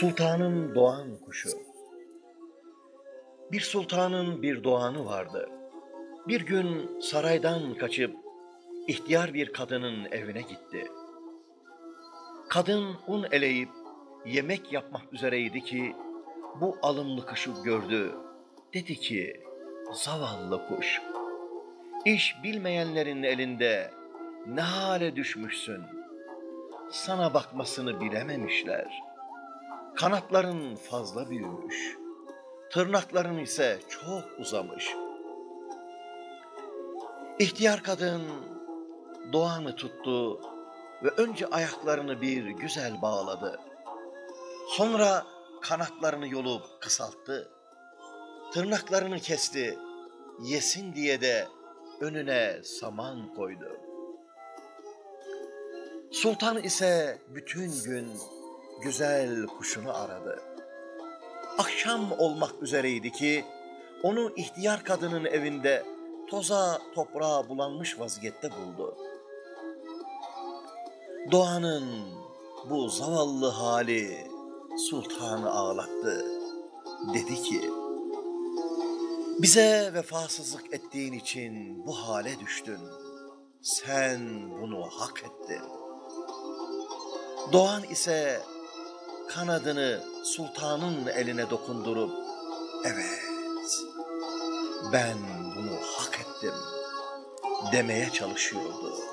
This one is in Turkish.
Sultanın doğan kuşu. Bir sultanın bir doğanı vardı. Bir gün saraydan kaçıp ihtiyar bir kadının evine gitti. Kadın un eleyip yemek yapmak üzereydi ki bu alımlı kuşu gördü. Dedi ki, zavallı kuş, iş bilmeyenlerin elinde ne hale düşmüşsün. Sana bakmasını bilememişler. Kanatların fazla büyümüş. Tırnakların ise çok uzamış. İhtiyar kadın doğanı tuttu ve önce ayaklarını bir güzel bağladı. Sonra kanatlarını yolup kısalttı. Tırnaklarını kesti. Yesin diye de önüne saman koydu. Sultan ise bütün gün güzel kuşunu aradı. Akşam olmak üzereydi ki onu ihtiyar kadının evinde toza toprağa bulanmış vaziyette buldu. Doğanın bu zavallı hali sultanı ağlattı. Dedi ki, bize vefasızlık ettiğin için bu hale düştün. Sen bunu hak ettin. Doğan ise kanadını sultanın eline dokundurup, evet ben bunu hak ettim demeye çalışıyordu.